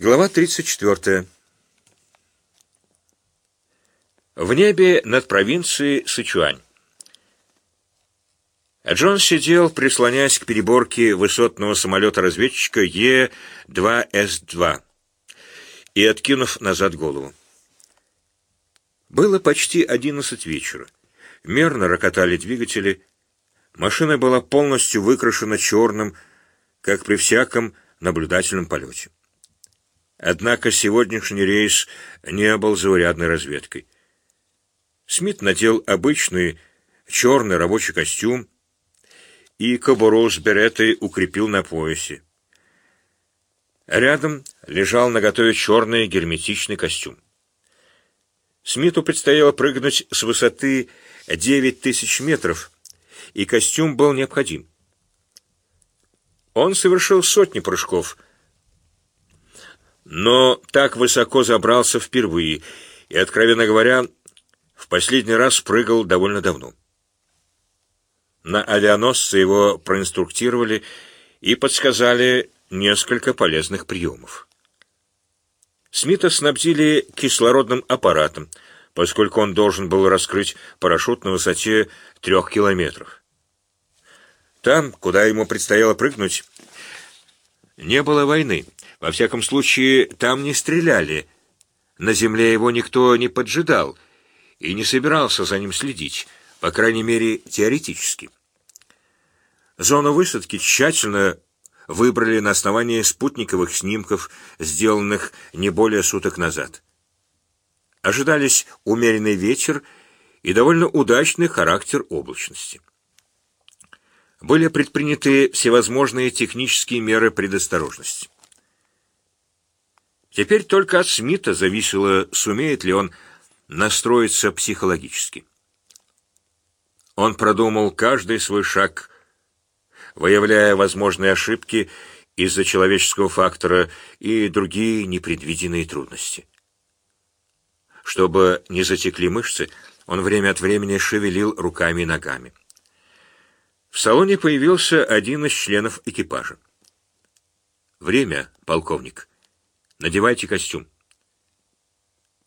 Глава 34. В небе над провинцией Сычуань. Джон сидел, прислоняясь к переборке высотного самолета-разведчика Е-2С-2 и откинув назад голову. Было почти одиннадцать вечера. Мерно рокотали двигатели. Машина была полностью выкрашена черным, как при всяком наблюдательном полете. Однако сегодняшний рейс не был заурядной разведкой. Смит надел обычный черный рабочий костюм и кобуру с беретой укрепил на поясе. Рядом лежал наготове черный герметичный костюм. Смиту предстояло прыгнуть с высоты девять тысяч метров, и костюм был необходим. Он совершил сотни прыжков — но так высоко забрался впервые и, откровенно говоря, в последний раз прыгал довольно давно. На авианосце его проинструктировали и подсказали несколько полезных приемов. Смита снабдили кислородным аппаратом, поскольку он должен был раскрыть парашют на высоте трех километров. Там, куда ему предстояло прыгнуть, не было войны. Во всяком случае, там не стреляли. На земле его никто не поджидал и не собирался за ним следить, по крайней мере, теоретически. Зону высадки тщательно выбрали на основании спутниковых снимков, сделанных не более суток назад. Ожидались умеренный ветер и довольно удачный характер облачности. Были предприняты всевозможные технические меры предосторожности. Теперь только от Смита зависело, сумеет ли он настроиться психологически. Он продумал каждый свой шаг, выявляя возможные ошибки из-за человеческого фактора и другие непредвиденные трудности. Чтобы не затекли мышцы, он время от времени шевелил руками и ногами. В салоне появился один из членов экипажа. «Время, полковник». Надевайте костюм.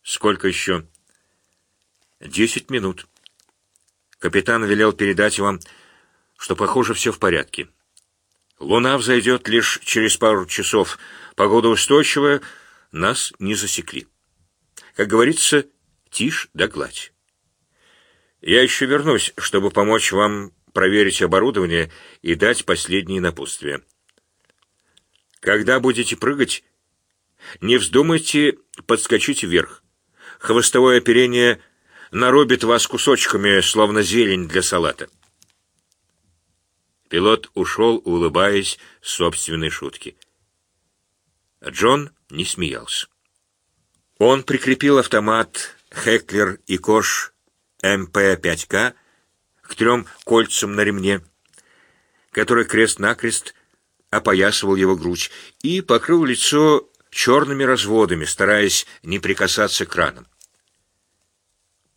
Сколько еще? Десять минут. Капитан велел передать вам, что, похоже, все в порядке. Луна взойдет лишь через пару часов. Погода устойчивая, нас не засекли. Как говорится, тишь да гладь. Я еще вернусь, чтобы помочь вам проверить оборудование и дать последние напутствия. Когда будете прыгать, не вздумайте подскочить вверх. Хвостовое оперение нарубит вас кусочками, словно зелень для салата. Пилот ушел, улыбаясь собственной шутке. Джон не смеялся. Он прикрепил автомат Хеклер и Кох МП-5К к трем кольцам на ремне, который крест-накрест опоясывал его грудь, и покрыл лицо черными разводами, стараясь не прикасаться к ранам.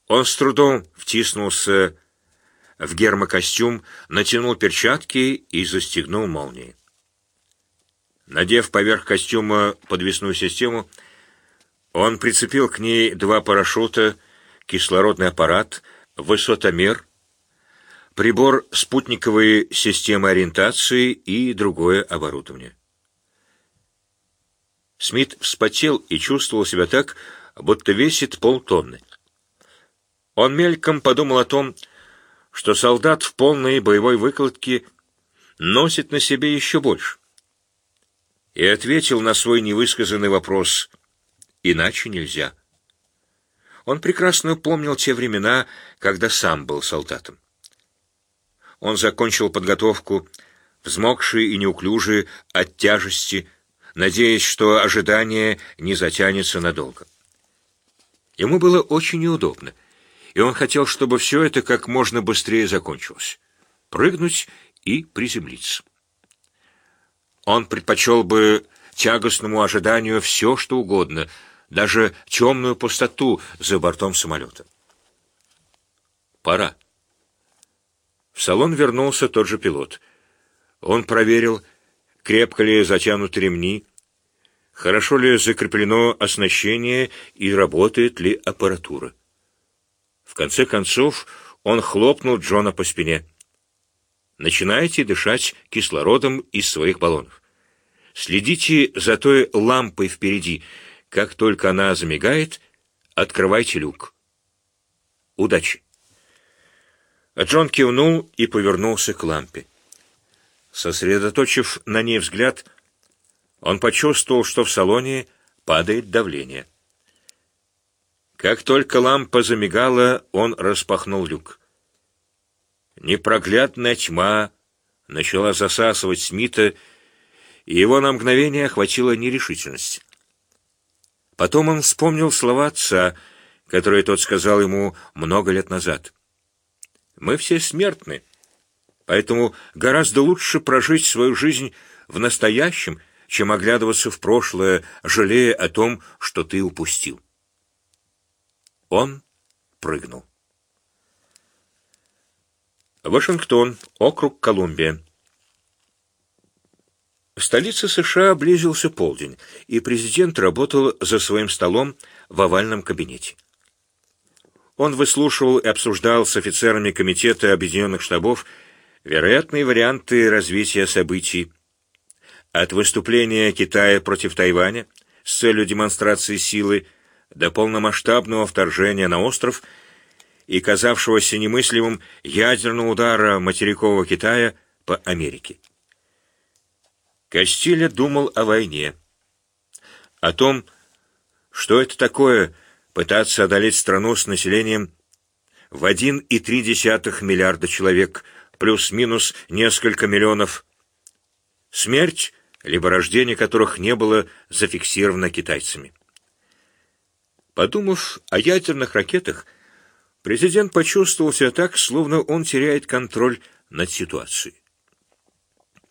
Он с трудом втиснулся в гермокостюм, натянул перчатки и застегнул молнии. Надев поверх костюма подвесную систему, он прицепил к ней два парашюта, кислородный аппарат, высотомер, прибор спутниковой системы ориентации и другое оборудование. Смит вспотел и чувствовал себя так, будто весит полтонны. Он мельком подумал о том, что солдат в полной боевой выкладке носит на себе еще больше. И ответил на свой невысказанный вопрос «Иначе нельзя». Он прекрасно помнил те времена, когда сам был солдатом. Он закончил подготовку, взмокший и неуклюжий от тяжести, надеясь, что ожидание не затянется надолго. Ему было очень неудобно, и он хотел, чтобы все это как можно быстрее закончилось. Прыгнуть и приземлиться. Он предпочел бы тягостному ожиданию все, что угодно, даже темную пустоту за бортом самолета. Пора. В салон вернулся тот же пилот. Он проверил, крепко ли затянуты ремни, хорошо ли закреплено оснащение и работает ли аппаратура. В конце концов, он хлопнул Джона по спине. Начинайте дышать кислородом из своих баллонов. Следите за той лампой впереди. Как только она замигает, открывайте люк. Удачи. Джон кивнул и повернулся к лампе. Сосредоточив на ней взгляд, он почувствовал, что в салоне падает давление. Как только лампа замигала, он распахнул люк. Непроглядная тьма начала засасывать Смита, и его на мгновение охватила нерешительность. Потом он вспомнил слова отца, которые тот сказал ему много лет назад. «Мы все смертны, поэтому гораздо лучше прожить свою жизнь в настоящем, чем оглядываться в прошлое, жалея о том, что ты упустил». Он прыгнул. Вашингтон, округ Колумбия. В столице США близился полдень, и президент работал за своим столом в овальном кабинете. Он выслушивал и обсуждал с офицерами Комитета Объединенных Штабов вероятные варианты развития событий, от выступления Китая против Тайваня с целью демонстрации силы до полномасштабного вторжения на остров и казавшегося немыслимым ядерного удара материкового Китая по Америке. Кастиля думал о войне, о том, что это такое пытаться одолеть страну с населением в 1,3 миллиарда человек, плюс-минус несколько миллионов. Смерть, либо рождение которых не было зафиксировано китайцами. Подумав о ядерных ракетах, президент почувствовал себя так, словно он теряет контроль над ситуацией.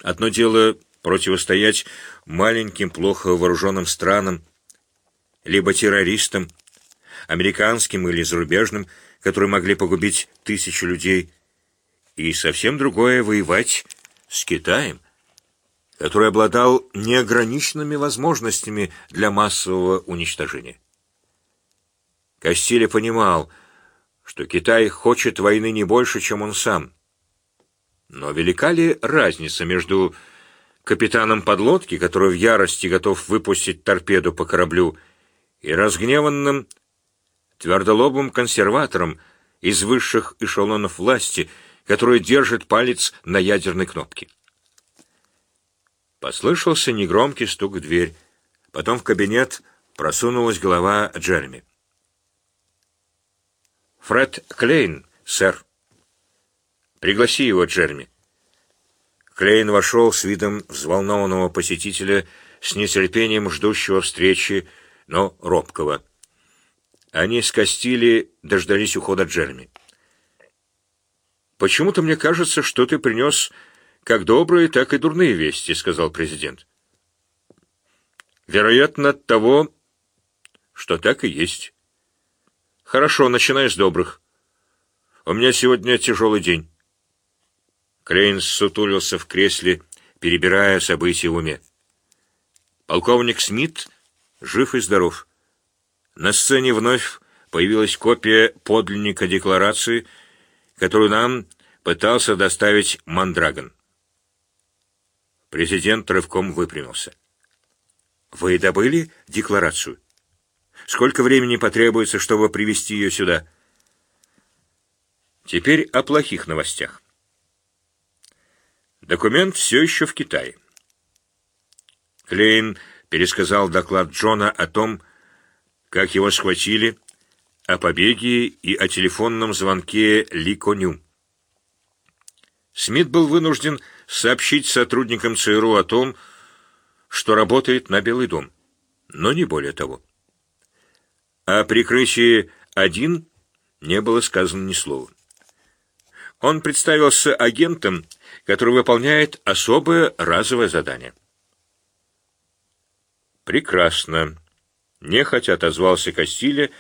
Одно дело противостоять маленьким, плохо вооруженным странам, либо террористам, американским или зарубежным, которые могли погубить тысячи людей, и совсем другое — воевать с Китаем, который обладал неограниченными возможностями для массового уничтожения. Кастиле понимал, что Китай хочет войны не больше, чем он сам. Но велика ли разница между капитаном подлодки, который в ярости готов выпустить торпеду по кораблю, и разгневанным твердолобым консерватором из высших эшелонов власти, который держит палец на ядерной кнопке. Послышался негромкий стук в дверь. Потом в кабинет просунулась голова Джереми. «Фред Клейн, сэр». «Пригласи его, Джереми». Клейн вошел с видом взволнованного посетителя, с нетерпением ждущего встречи, но робкого. Они с Кастили дождались ухода Джерми. «Почему-то мне кажется, что ты принес как добрые, так и дурные вести», — сказал президент. «Вероятно, от того, что так и есть. Хорошо, начинай с добрых. У меня сегодня тяжелый день». Крейн сутулился в кресле, перебирая события в уме. Полковник Смит жив и здоров. На сцене вновь появилась копия подлинника декларации, которую нам пытался доставить Мандрагон. Президент рывком выпрямился. «Вы добыли декларацию? Сколько времени потребуется, чтобы привести ее сюда?» Теперь о плохих новостях. Документ все еще в Китае. Клейн пересказал доклад Джона о том, как его схватили, о побеге и о телефонном звонке Ли Коню. Смит был вынужден сообщить сотрудникам ЦРУ о том, что работает на Белый дом, но не более того. О прикрытии один не было сказано ни слова. Он представился агентом, который выполняет особое разовое задание. Прекрасно. Нехотя отозвался Кастиля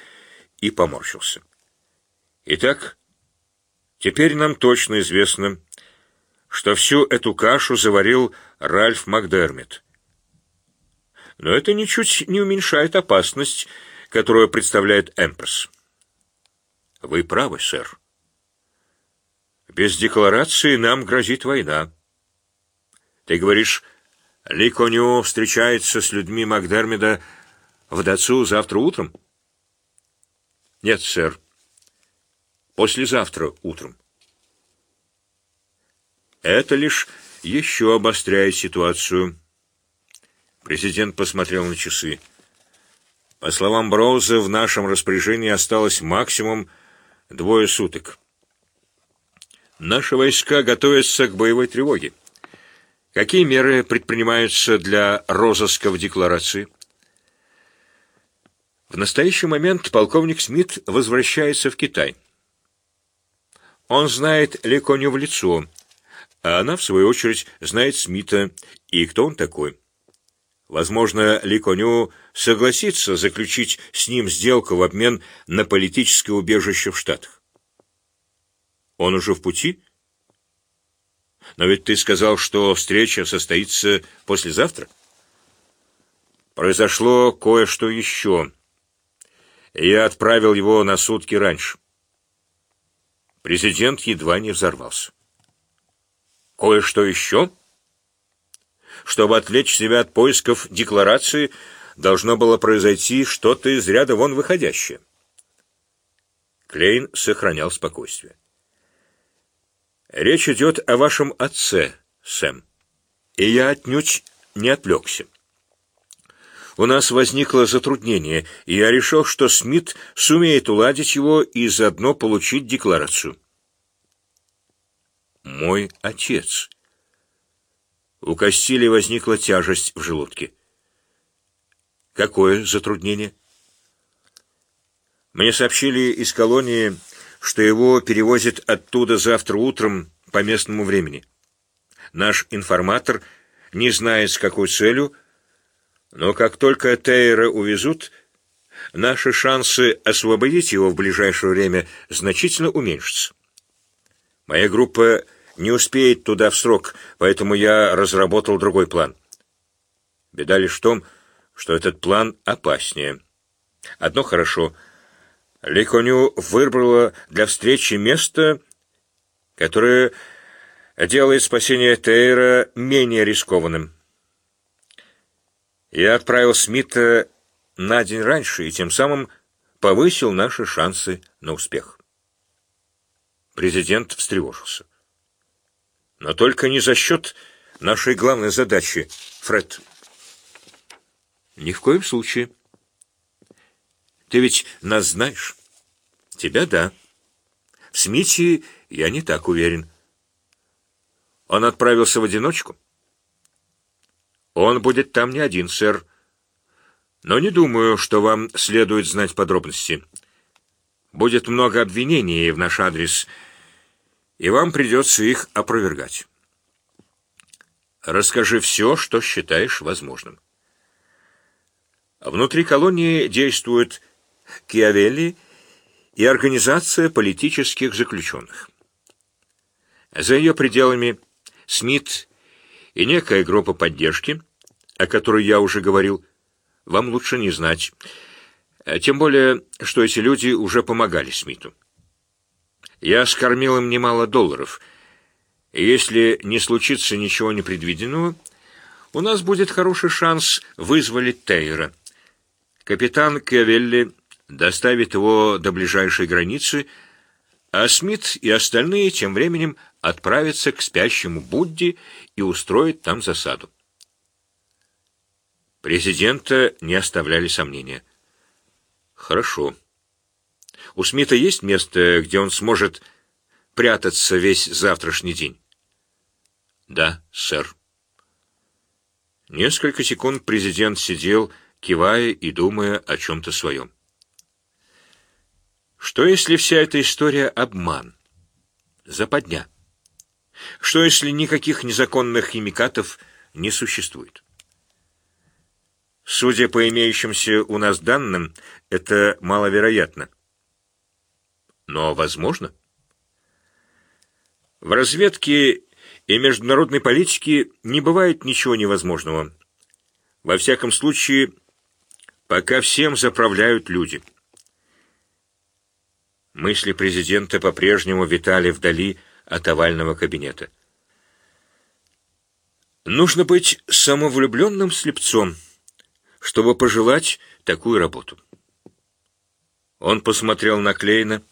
и поморщился. Итак, теперь нам точно известно, что всю эту кашу заварил Ральф Макдермит. Но это ничуть не уменьшает опасность, которую представляет Эмпресс. Вы правы, сэр. Без декларации нам грозит война. Ты говоришь, Ли Коню встречается с людьми Макдермида в Дацу завтра утром? Нет, сэр. Послезавтра утром. Это лишь еще обостряет ситуацию. Президент посмотрел на часы. По словам Броуза, в нашем распоряжении осталось максимум двое суток. Наши войска готовятся к боевой тревоге. Какие меры предпринимаются для розыска в декларации? В настоящий момент полковник Смит возвращается в Китай. Он знает Леконю в лицо, а она, в свою очередь, знает Смита и кто он такой. Возможно, Ли Коню согласится заключить с ним сделку в обмен на политическое убежище в Штатах. Он уже в пути? Но ведь ты сказал, что встреча состоится послезавтра. Произошло кое-что еще. Я отправил его на сутки раньше. Президент едва не взорвался. Кое-что еще? — чтобы отвлечь себя от поисков декларации, должно было произойти что-то из ряда вон выходящее. Клейн сохранял спокойствие. «Речь идет о вашем отце, Сэм, и я отнюдь не отвлекся. У нас возникло затруднение, и я решил, что Смит сумеет уладить его и заодно получить декларацию». «Мой отец», у Кастили возникла тяжесть в желудке. Какое затруднение? Мне сообщили из колонии, что его перевозят оттуда завтра утром по местному времени. Наш информатор не знает, с какой целью, но как только Тейра увезут, наши шансы освободить его в ближайшее время значительно уменьшатся. Моя группа не успеет туда в срок, поэтому я разработал другой план. Беда лишь в том, что этот план опаснее. Одно хорошо. Ликоню выбрала для встречи место, которое делает спасение Тейра менее рискованным. Я отправил Смита на день раньше и тем самым повысил наши шансы на успех. Президент встревожился. Но только не за счет нашей главной задачи, Фред. Ни в коем случае. Ты ведь нас знаешь. Тебя да. В Смите я не так уверен. Он отправился в одиночку? Он будет там не один, сэр. Но не думаю, что вам следует знать подробности. Будет много обвинений в наш адрес — и вам придется их опровергать. Расскажи все, что считаешь возможным. Внутри колонии действуют Киавелли и Организация политических заключенных. За ее пределами Смит и некая группа поддержки, о которой я уже говорил, вам лучше не знать. Тем более, что эти люди уже помогали Смиту. Я скормил им немало долларов. Если не случится ничего непредвиденного, у нас будет хороший шанс вызволить Тейра. Капитан Кевелли доставит его до ближайшей границы, а Смит и остальные тем временем отправятся к спящему Будде и устроят там засаду. Президента не оставляли сомнения. Хорошо. У Смита есть место, где он сможет прятаться весь завтрашний день? Да, сэр. Несколько секунд президент сидел, кивая и думая о чем-то своем. Что если вся эта история обман? Западня. Что если никаких незаконных химикатов не существует? Судя по имеющимся у нас данным, это маловероятно. Но возможно. В разведке и международной политике не бывает ничего невозможного. Во всяком случае, пока всем заправляют люди. Мысли президента по-прежнему витали вдали от овального кабинета. Нужно быть самовлюбленным слепцом, чтобы пожелать такую работу. Он посмотрел на Клейна.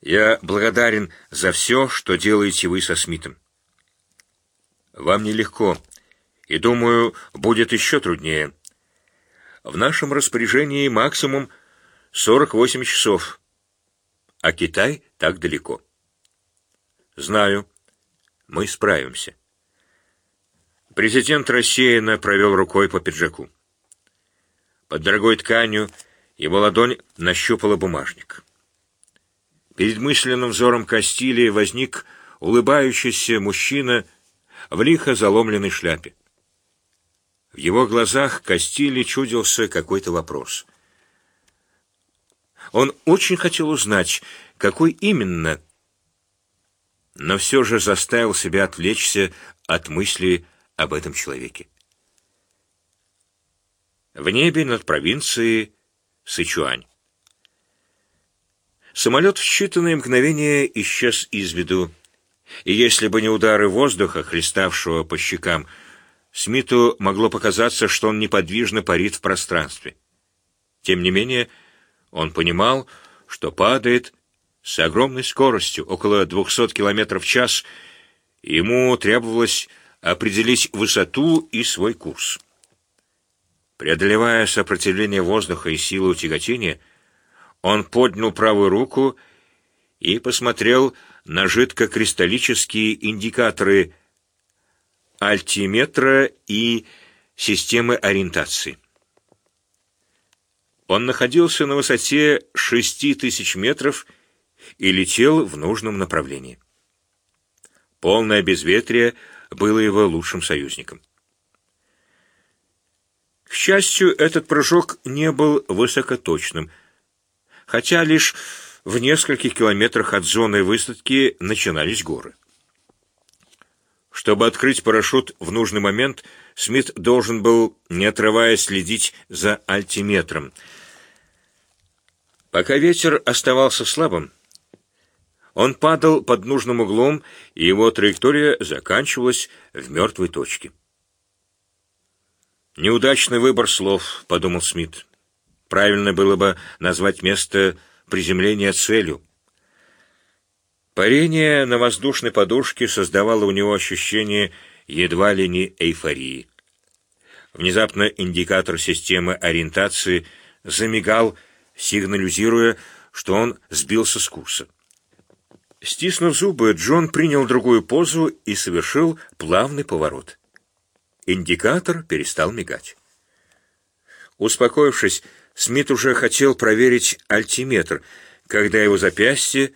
«Я благодарен за все, что делаете вы со Смитом. Вам нелегко, и, думаю, будет еще труднее. В нашем распоряжении максимум 48 часов, а Китай так далеко. Знаю, мы справимся. Президент рассеянно провел рукой по пиджаку. Под дорогой тканью его ладонь нащупала бумажник. Перед мысленным взором Кастилии возник улыбающийся мужчина в лихо заломленной шляпе. В его глазах Кастили чудился какой-то вопрос. Он очень хотел узнать, какой именно, но все же заставил себя отвлечься от мысли об этом человеке. В небе над провинцией Сычуань. Самолет в считанные мгновения исчез из виду, и если бы не удары воздуха, хлеставшего по щекам, Смиту могло показаться, что он неподвижно парит в пространстве. Тем не менее, он понимал, что падает с огромной скоростью, около 200 км в час, ему требовалось определить высоту и свой курс. Преодолевая сопротивление воздуха и силу тяготения, он поднял правую руку и посмотрел на жидкокристаллические индикаторы альтиметра и системы ориентации. Он находился на высоте 6000 метров и летел в нужном направлении. Полное безветрие было его лучшим союзником. К счастью, этот прыжок не был высокоточным, хотя лишь в нескольких километрах от зоны высадки начинались горы. Чтобы открыть парашют в нужный момент, Смит должен был, не отрываясь, следить за альтиметром. Пока ветер оставался слабым, он падал под нужным углом, и его траектория заканчивалась в мертвой точке. «Неудачный выбор слов», — подумал Смит. «Правильно было бы назвать место приземления целью». Парение на воздушной подушке создавало у него ощущение едва ли не эйфории. Внезапно индикатор системы ориентации замигал, сигнализируя, что он сбился с курса. Стиснув зубы, Джон принял другую позу и совершил плавный поворот. Индикатор перестал мигать. Успокоившись, Смит уже хотел проверить альтиметр, когда его запястье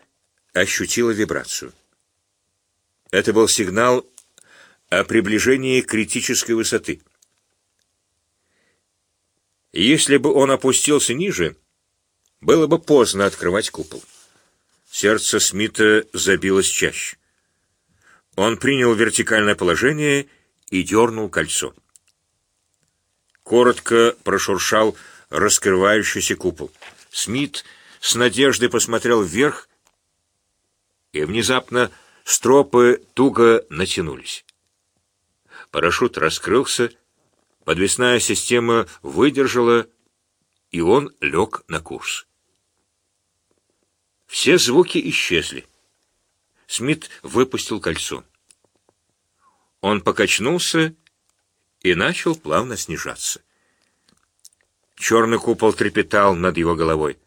ощутила вибрацию. Это был сигнал о приближении критической высоты. Если бы он опустился ниже, было бы поздно открывать купол. Сердце Смита забилось чаще. Он принял вертикальное положение и дернул кольцо. Коротко прошуршал раскрывающийся купол. Смит с надеждой посмотрел вверх и внезапно стропы туго натянулись. Парашют раскрылся, подвесная система выдержала, и он лег на курс. Все звуки исчезли. Смит выпустил кольцо. Он покачнулся и начал плавно снижаться. Черный купол трепетал над его головой.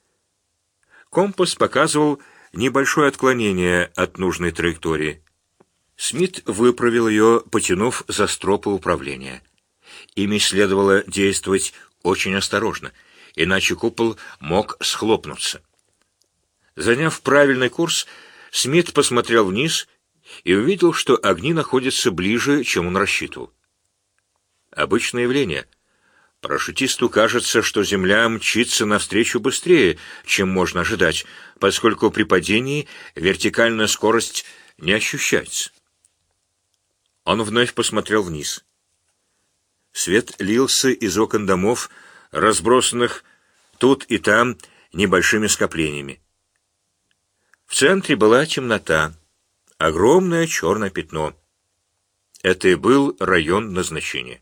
Компас показывал небольшое отклонение от нужной траектории. Смит выправил ее, потянув за стропы управления. Ими следовало действовать очень осторожно, иначе купол мог схлопнуться. Заняв правильный курс, Смит посмотрел вниз и увидел, что огни находятся ближе, чем он рассчитывал. Обычное явление — Парашютисту кажется, что Земля мчится навстречу быстрее, чем можно ожидать, поскольку при падении вертикальная скорость не ощущается. Он вновь посмотрел вниз. Свет лился из окон домов, разбросанных тут и там небольшими скоплениями. В центре была темнота, огромное черное пятно. Это и был район назначения.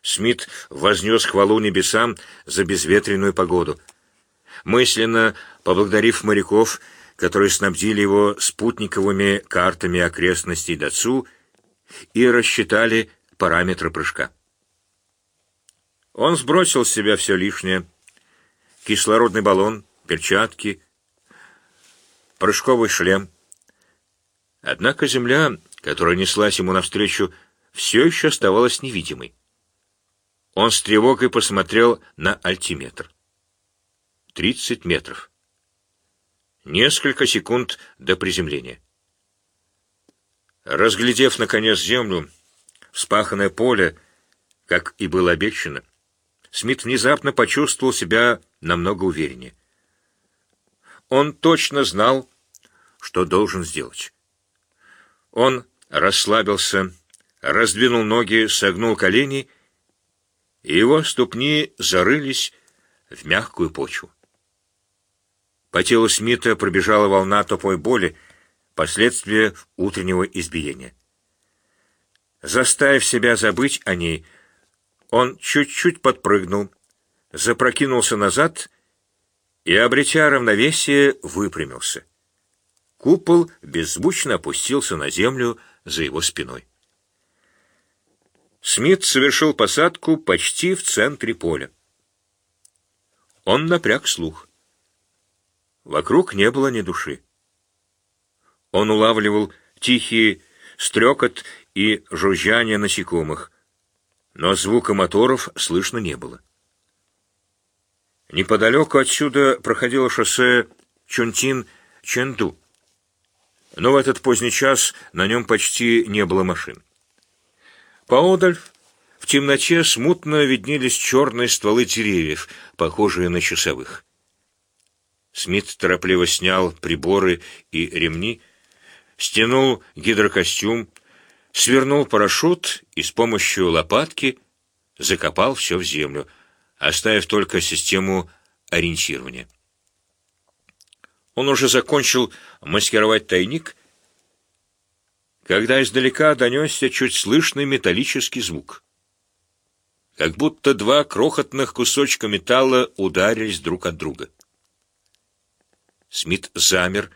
Смит вознес хвалу небесам за безветренную погоду. Мысленно поблагодарив моряков, которые снабдили его спутниковыми картами окрестностей Дацу и рассчитали параметры прыжка. Он сбросил с себя все лишнее. Кислородный баллон, перчатки, прыжковый шлем. Однако земля, которая неслась ему навстречу, все еще оставалась невидимой. Он с тревогой посмотрел на альтиметр. Тридцать метров. Несколько секунд до приземления. Разглядев, наконец, землю, вспаханное поле, как и было обещано, Смит внезапно почувствовал себя намного увереннее. Он точно знал, что должен сделать. Он расслабился, раздвинул ноги, согнул колени, и его ступни зарылись в мягкую почву. По телу Смита пробежала волна тупой боли, последствия утреннего избиения. Заставив себя забыть о ней, он чуть-чуть подпрыгнул, запрокинулся назад и, обретя равновесие, выпрямился. Купол беззвучно опустился на землю за его спиной. Смит совершил посадку почти в центре поля. Он напряг слух. Вокруг не было ни души. Он улавливал тихий стрекот и жужжание насекомых, но звука моторов слышно не было. Неподалеку отсюда проходило шоссе Чунтин-Ченду, но в этот поздний час на нем почти не было машин. Поодаль в темноте смутно виднелись черные стволы деревьев, похожие на часовых. Смит торопливо снял приборы и ремни, стянул гидрокостюм, свернул парашют и с помощью лопатки закопал все в землю, оставив только систему ориентирования. Он уже закончил маскировать тайник, когда издалека донесся чуть слышный металлический звук. Как будто два крохотных кусочка металла ударились друг от друга. Смит замер,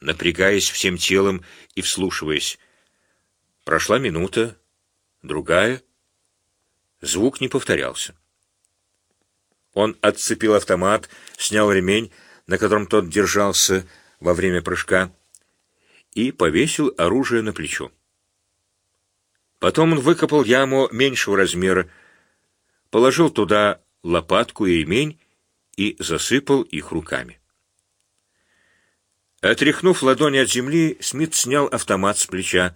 напрягаясь всем телом и вслушиваясь. Прошла минута, другая. Звук не повторялся. Он отцепил автомат, снял ремень, на котором тот держался во время прыжка, и повесил оружие на плечо. Потом он выкопал яму меньшего размера, положил туда лопатку и ремень и засыпал их руками. Отряхнув ладони от земли, Смит снял автомат с плеча,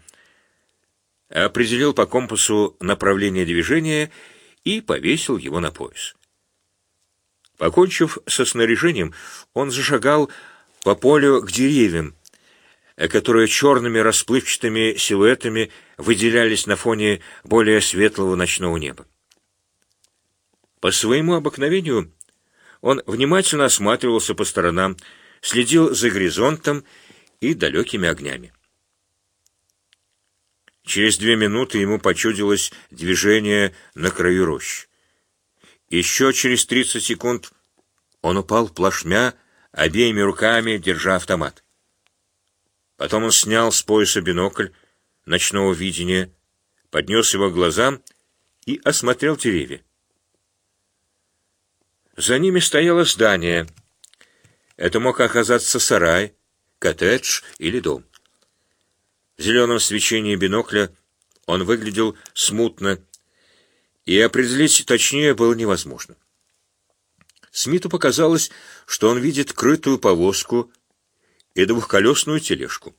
определил по компасу направление движения и повесил его на пояс. Покончив со снаряжением, он зашагал по полю к деревьям, которые черными расплывчатыми силуэтами выделялись на фоне более светлого ночного неба. По своему обыкновению он внимательно осматривался по сторонам, следил за горизонтом и далекими огнями. Через две минуты ему почудилось движение на краю рощи. Еще через тридцать секунд он упал плашмя, обеими руками держа автомат. Потом он снял с пояса бинокль ночного видения, поднес его к глазам и осмотрел деревья. За ними стояло здание — это мог оказаться сарай, коттедж или дом. В зеленом свечении бинокля он выглядел смутно, и определить точнее было невозможно. Смиту показалось, что он видит крытую повозку и двухколесную тележку.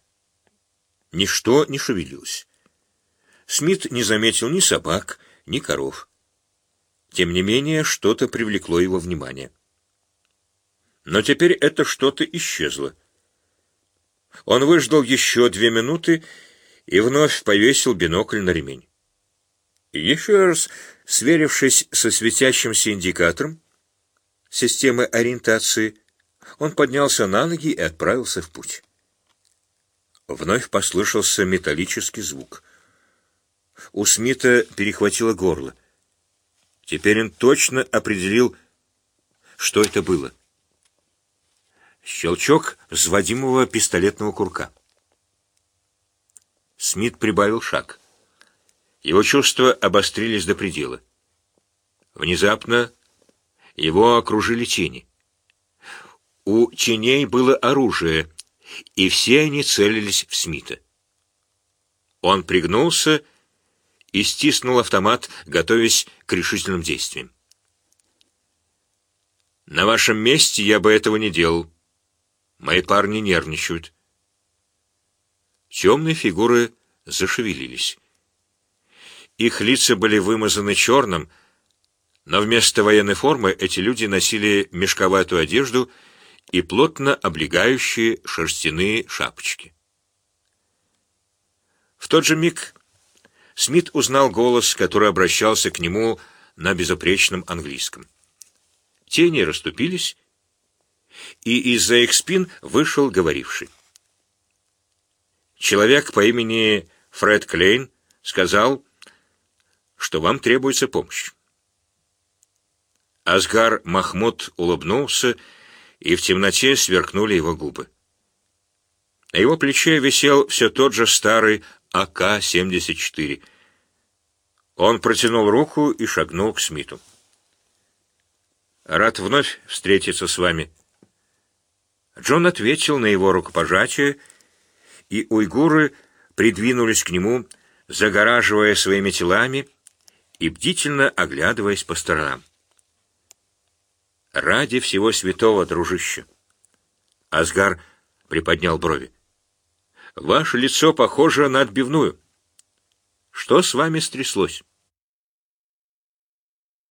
Ничто не шевелилось. Смит не заметил ни собак, ни коров. Тем не менее, что-то привлекло его внимание. Но теперь это что-то исчезло. Он выждал еще две минуты и вновь повесил бинокль на ремень. Еще раз сверившись со светящимся индикатором системы ориентации, он поднялся на ноги и отправился в путь. Вновь послышался металлический звук. У Смита перехватило горло. Теперь он точно определил, что это было. Щелчок взводимого пистолетного курка. Смит прибавил шаг. Его чувства обострились до предела. Внезапно его окружили тени. У теней было оружие, и все они целились в Смита. Он пригнулся и стиснул автомат, готовясь к решительным действиям. На вашем месте я бы этого не делал. Мои парни нервничают. Темные фигуры зашевелились. Их лица были вымазаны черным, но вместо военной формы эти люди носили мешковатую одежду и плотно облегающие шерстяные шапочки. В тот же миг Смит узнал голос, который обращался к нему на безупречном английском. Тени расступились, и из-за их спин вышел говоривший. Человек по имени Фред Клейн сказал, что вам требуется помощь. Асгар Махмуд улыбнулся, и в темноте сверкнули его губы. На его плече висел все тот же старый АК-74. Он протянул руку и шагнул к Смиту. Рад вновь встретиться с вами. Джон ответил на его рукопожатие, и уйгуры придвинулись к нему, загораживая своими телами и бдительно оглядываясь по сторонам. Ради всего святого, дружище. Асгар приподнял брови. Ваше лицо похоже на отбивную. Что с вами стряслось?